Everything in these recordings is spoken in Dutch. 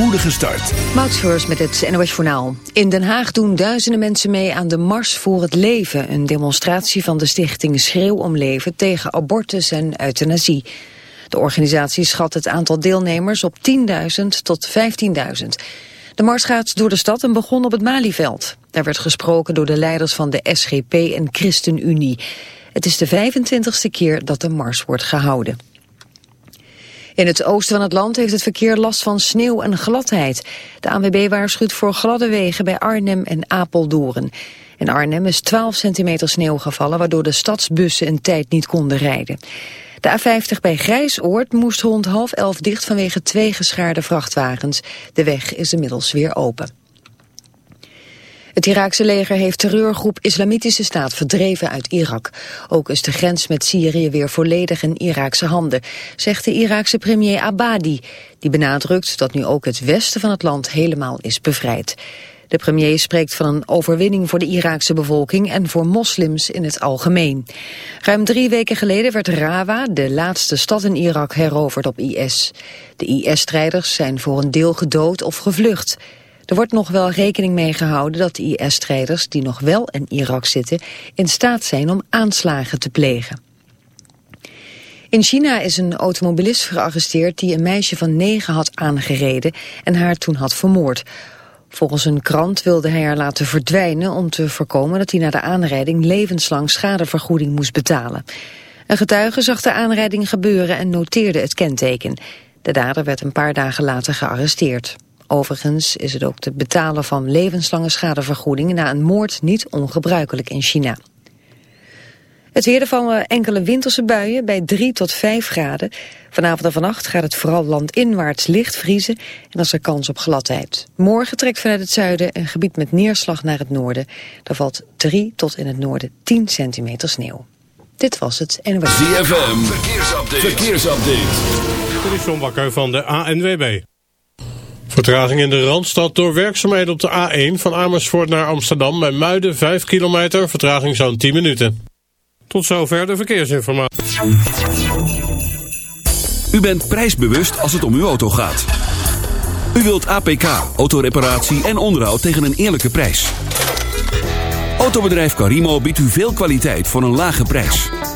spoedige start. Met het NOS Journaal. In Den Haag doen duizenden mensen mee aan de Mars voor het Leven. Een demonstratie van de stichting Schreeuw om Leven tegen abortus en euthanasie. De organisatie schat het aantal deelnemers op 10.000 tot 15.000. De mars gaat door de stad en begon op het Malieveld. Daar werd gesproken door de leiders van de SGP en ChristenUnie. Het is de 25e keer dat de mars wordt gehouden. In het oosten van het land heeft het verkeer last van sneeuw en gladheid. De ANWB waarschuwt voor gladde wegen bij Arnhem en Apeldoorn. In Arnhem is 12 centimeter sneeuw gevallen... waardoor de stadsbussen een tijd niet konden rijden. De A50 bij Grijsoord moest rond half elf dicht vanwege twee geschaarde vrachtwagens. De weg is inmiddels weer open. Het Iraakse leger heeft terreurgroep Islamitische Staat verdreven uit Irak. Ook is de grens met Syrië weer volledig in Iraakse handen, zegt de Iraakse premier Abadi. Die benadrukt dat nu ook het westen van het land helemaal is bevrijd. De premier spreekt van een overwinning voor de Iraakse bevolking en voor moslims in het algemeen. Ruim drie weken geleden werd Rawa, de laatste stad in Irak, heroverd op IS. De IS-strijders zijn voor een deel gedood of gevlucht. Er wordt nog wel rekening mee gehouden dat de IS-strijders die nog wel in Irak zitten in staat zijn om aanslagen te plegen. In China is een automobilist gearresteerd die een meisje van negen had aangereden en haar toen had vermoord. Volgens een krant wilde hij haar laten verdwijnen om te voorkomen dat hij na de aanrijding levenslang schadevergoeding moest betalen. Een getuige zag de aanrijding gebeuren en noteerde het kenteken. De dader werd een paar dagen later gearresteerd. Overigens is het ook het betalen van levenslange schadevergoeding na een moord niet ongebruikelijk in China. Het weer vallen enkele winterse buien bij 3 tot 5 graden. Vanavond en vannacht gaat het vooral landinwaarts licht vriezen en is er kans op gladheid. Morgen trekt vanuit het zuiden een gebied met neerslag naar het noorden. Daar valt 3 tot in het noorden 10 centimeter sneeuw. Dit was het NOS. ZFM, verkeersupdate. verkeersupdate. Dit is John Bakker van de ANWB. Vertraging in de Randstad door werkzaamheden op de A1 van Amersfoort naar Amsterdam bij Muiden 5 kilometer, vertraging zo'n 10 minuten. Tot zover de verkeersinformatie. U bent prijsbewust als het om uw auto gaat. U wilt APK, autoreparatie en onderhoud tegen een eerlijke prijs. Autobedrijf Carimo biedt u veel kwaliteit voor een lage prijs.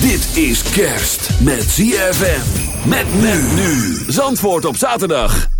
Dit is kerst met ZFM. Met nu. Zandvoort op zaterdag.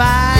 fight.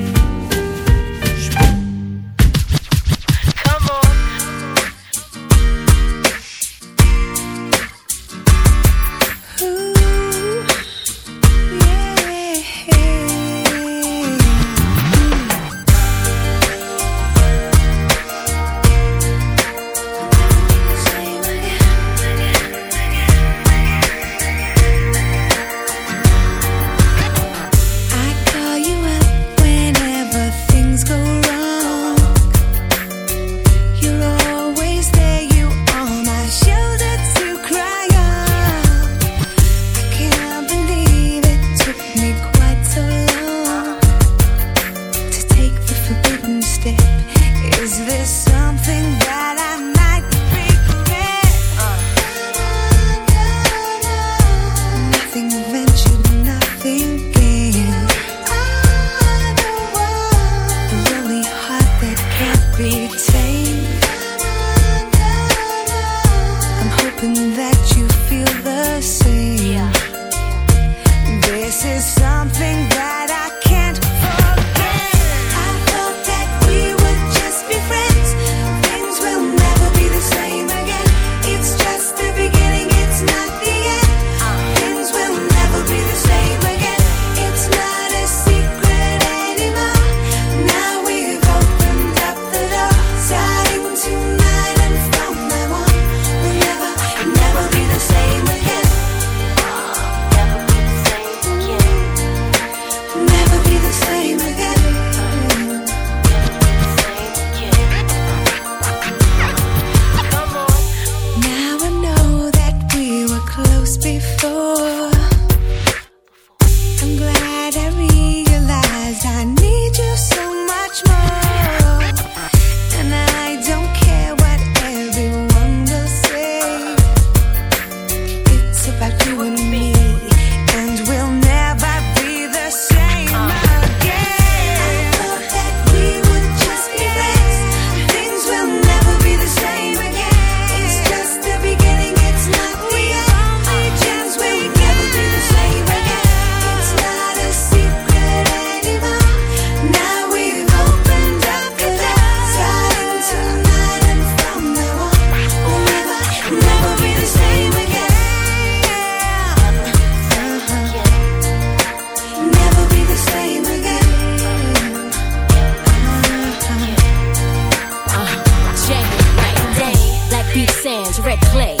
Red clay.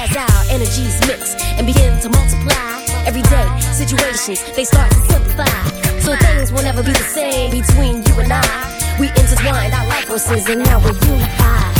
as our energies mix and begin to multiply. Everyday situations, they start to simplify. So things will never be the same between you and I. We intertwined our likenesses and now we're unified.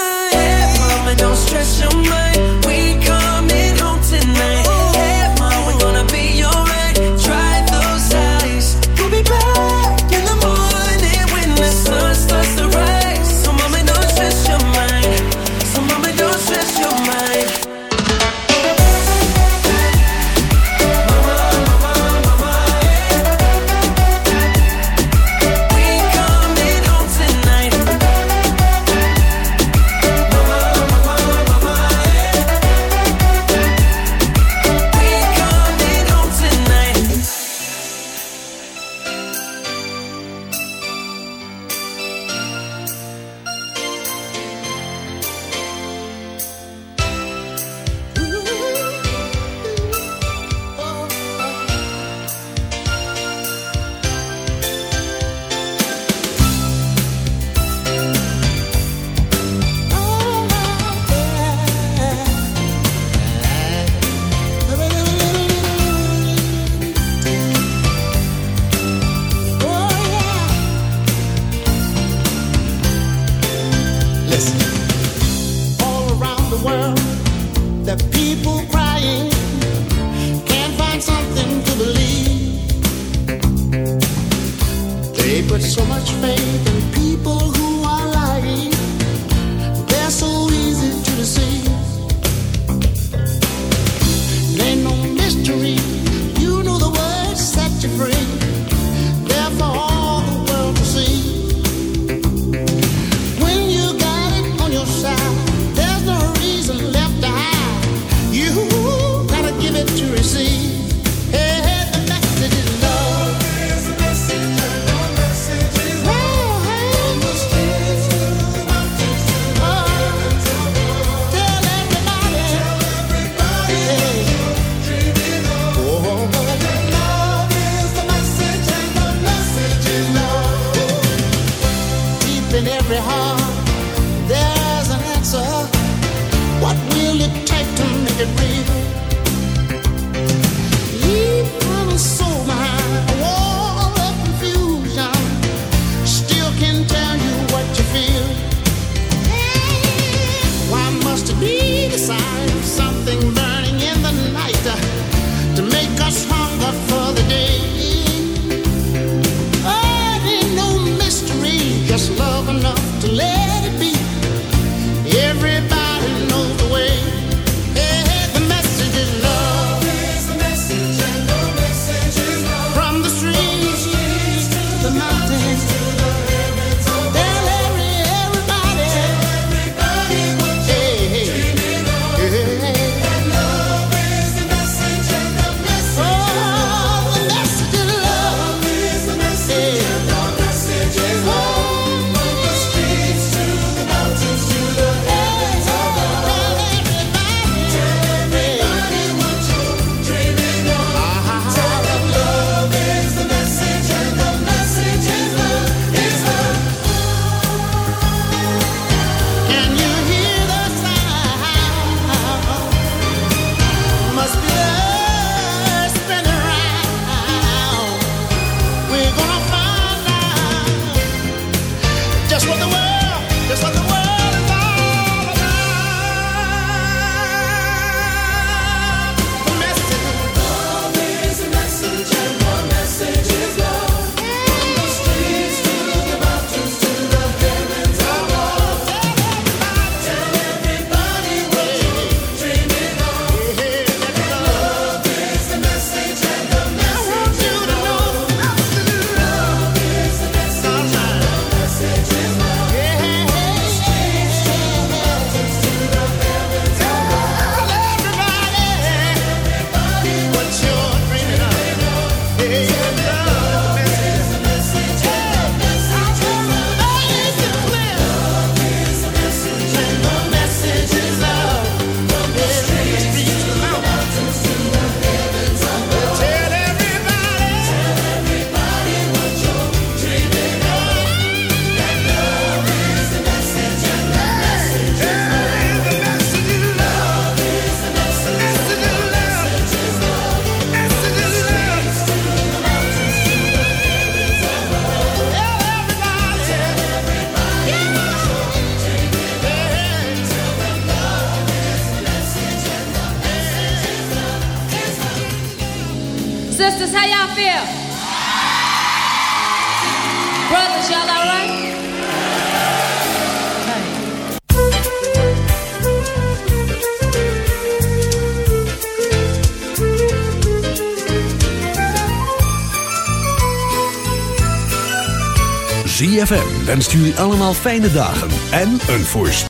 ZFM wenst jullie allemaal fijne dagen en een voorspoedig.